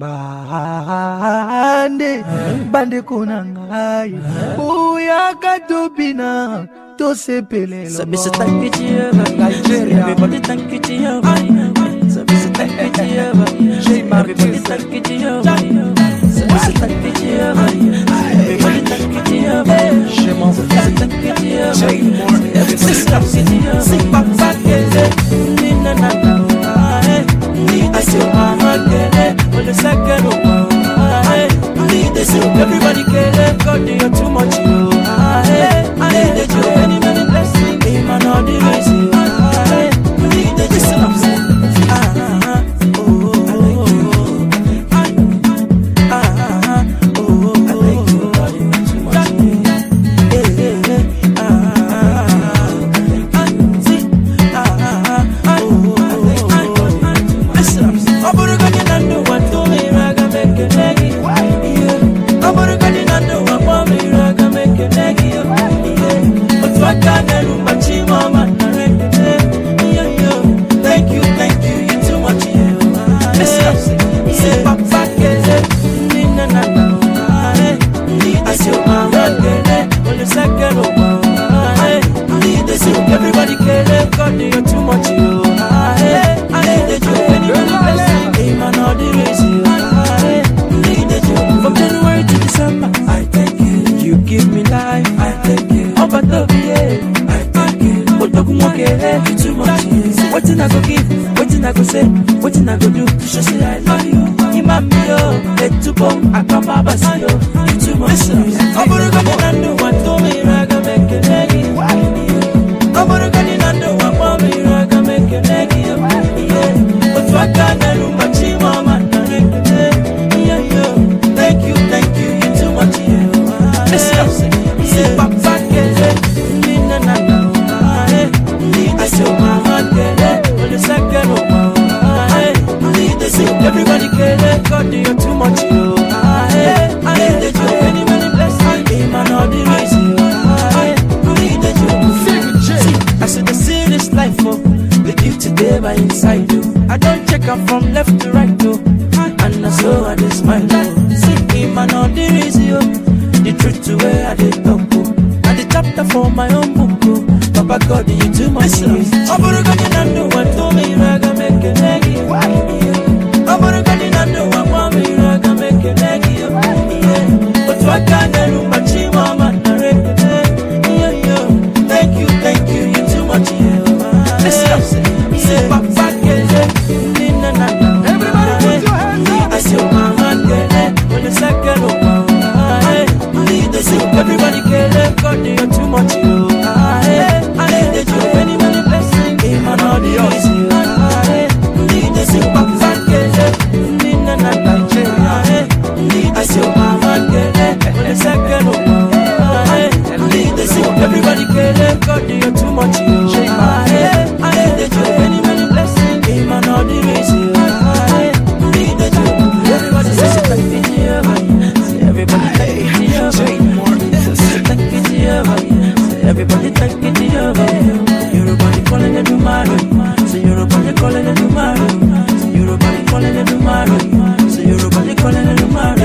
bande bandeko na ngai. Boya katobina tosepele Je m'en fous. Everybody can't let go, they are too much. Wetin I go give, wetin I go say, wetin I go do to show say I love you. Imam yo, oh, let to bomb, I come back, I see you. You too much. Listen, I'm gonna go. Everybody can let God you're too much, you. Ah, hey, I need the joy. Many, I need the serious life, oh, the beauty there by inside you. Oh. I don't check out from left to right, though. And I saw I just smile. Oh. See him and all the reason, yo. The truth to where I did talk, oh. And the chapter for my own book, oh. Papa God, you too much. I'm oh. gonna Wakanda away more. Take it away. Everybody take it away. Everybody calling every man. So everybody calling every man. So everybody calling every man. So everybody calling every man.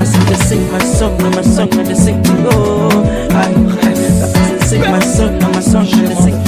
I said they sing my song, now my song, now they sing to go. I, I said sing my song, now my song, now they sing.